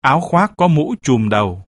áo khoác có mũ trùm đầu.